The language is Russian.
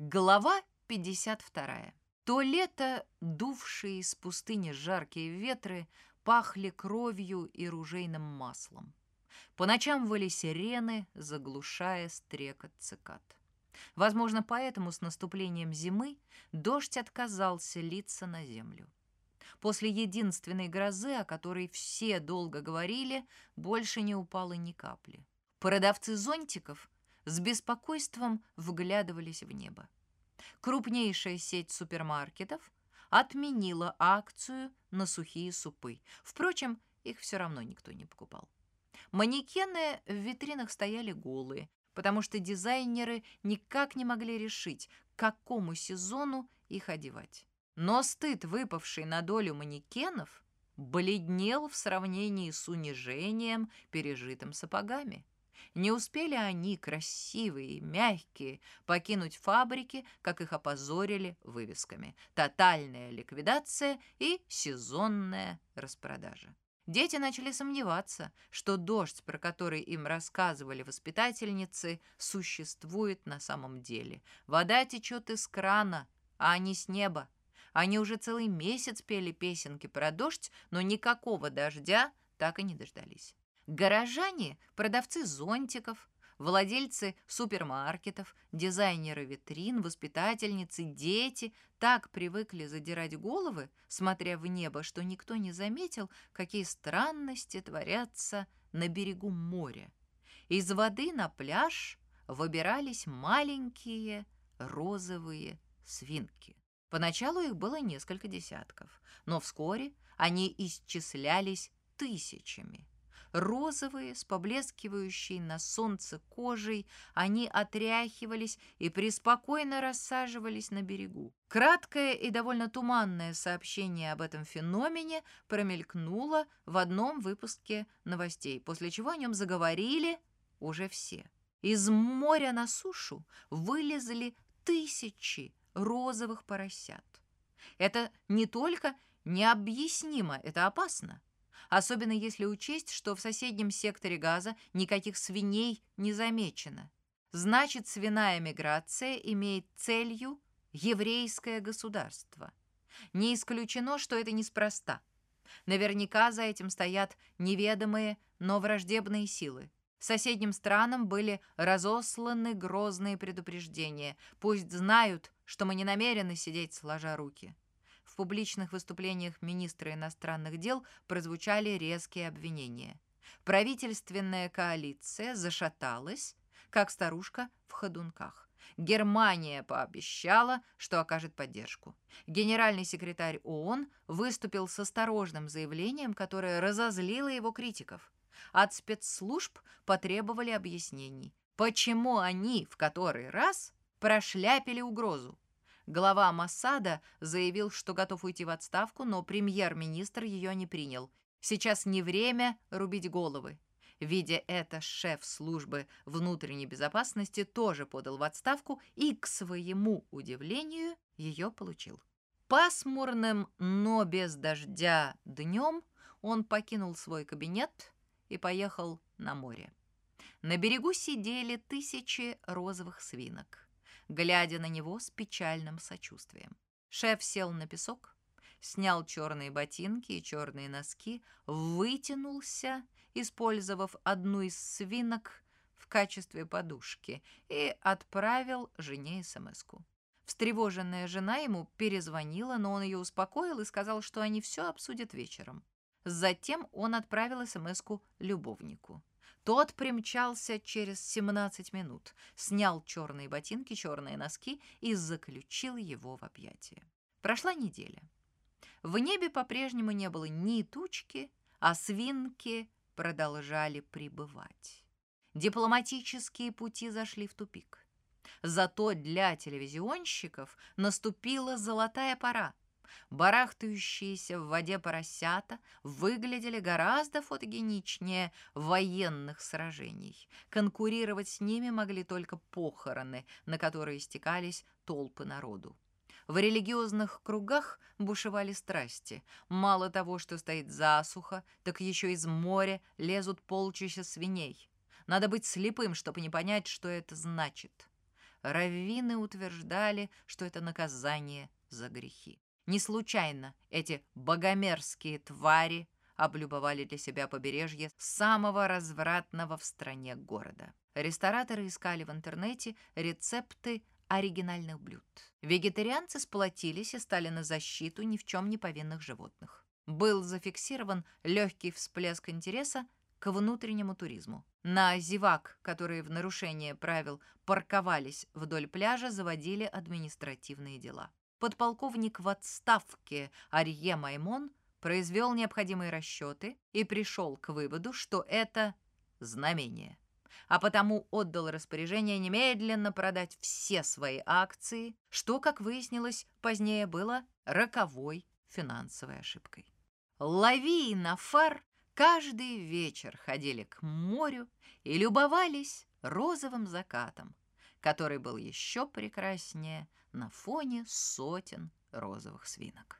Глава 52. То лето, дувшие из пустыни жаркие ветры, пахли кровью и ружейным маслом. По ночам выли сирены, заглушая стрекот цикад. Возможно, поэтому с наступлением зимы дождь отказался литься на землю. После единственной грозы, о которой все долго говорили, больше не упало ни капли. Продавцы зонтиков – с беспокойством вглядывались в небо. Крупнейшая сеть супермаркетов отменила акцию на сухие супы. Впрочем, их все равно никто не покупал. Манекены в витринах стояли голые, потому что дизайнеры никак не могли решить, к какому сезону их одевать. Но стыд, выпавший на долю манекенов, бледнел в сравнении с унижением, пережитым сапогами. Не успели они, красивые и мягкие, покинуть фабрики, как их опозорили вывесками. Тотальная ликвидация и сезонная распродажа. Дети начали сомневаться, что дождь, про который им рассказывали воспитательницы, существует на самом деле. Вода течет из крана, а не с неба. Они уже целый месяц пели песенки про дождь, но никакого дождя так и не дождались. Горожане, продавцы зонтиков, владельцы супермаркетов, дизайнеры витрин, воспитательницы, дети так привыкли задирать головы, смотря в небо, что никто не заметил, какие странности творятся на берегу моря. Из воды на пляж выбирались маленькие розовые свинки. Поначалу их было несколько десятков, но вскоре они исчислялись тысячами. Розовые, с поблескивающей на солнце кожей, они отряхивались и преспокойно рассаживались на берегу. Краткое и довольно туманное сообщение об этом феномене промелькнуло в одном выпуске новостей, после чего о нем заговорили уже все. Из моря на сушу вылезли тысячи розовых поросят. Это не только необъяснимо, это опасно особенно если учесть, что в соседнем секторе газа никаких свиней не замечено. Значит, свиная миграция имеет целью еврейское государство. Не исключено, что это неспроста. Наверняка за этим стоят неведомые, но враждебные силы. Соседним странам были разосланы грозные предупреждения. Пусть знают, что мы не намерены сидеть сложа руки публичных выступлениях министра иностранных дел прозвучали резкие обвинения. Правительственная коалиция зашаталась, как старушка в ходунках. Германия пообещала, что окажет поддержку. Генеральный секретарь ООН выступил с осторожным заявлением, которое разозлило его критиков. От спецслужб потребовали объяснений, почему они в который раз прошляпили угрозу. Глава Массада заявил, что готов уйти в отставку, но премьер-министр ее не принял. Сейчас не время рубить головы. Видя это, шеф службы внутренней безопасности тоже подал в отставку и, к своему удивлению, ее получил. Пасмурным, но без дождя днем он покинул свой кабинет и поехал на море. На берегу сидели тысячи розовых свинок глядя на него с печальным сочувствием. Шеф сел на песок, снял черные ботинки и черные носки, вытянулся, использовав одну из свинок в качестве подушки, и отправил жене СМС-ку. Встревоженная жена ему перезвонила, но он ее успокоил и сказал, что они все обсудят вечером. Затем он отправил СМС-ку любовнику. Тот примчался через 17 минут, снял черные ботинки, черные носки и заключил его в объятия. Прошла неделя. В небе по-прежнему не было ни тучки, а свинки продолжали пребывать. Дипломатические пути зашли в тупик. Зато для телевизионщиков наступила золотая пора — барахтающиеся в воде поросята выглядели гораздо фотогеничнее военных сражений. Конкурировать с ними могли только похороны, на которые стекались толпы народу. В религиозных кругах бушевали страсти. Мало того, что стоит засуха, так еще из моря лезут полчища свиней. Надо быть слепым, чтобы не понять, что это значит. раввины утверждали, что это наказание за грехи. Не случайно эти богомерзкие твари облюбовали для себя побережье самого развратного в стране города. Рестораторы искали в интернете рецепты оригинальных блюд. Вегетарианцы сплотились и стали на защиту ни в чем не повинных животных. Был зафиксирован легкий всплеск интереса к внутреннему туризму. На зевак, которые в нарушение правил парковались вдоль пляжа, заводили административные дела. Подполковник в отставке Арье Маймон произвел необходимые расчеты и пришел к выводу, что это знамение, а потому отдал распоряжение немедленно продать все свои акции, что, как выяснилось, позднее было роковой финансовой ошибкой. Лави на фар каждый вечер ходили к морю и любовались розовым закатом, который был еще прекраснее на фоне сотен розовых свинок.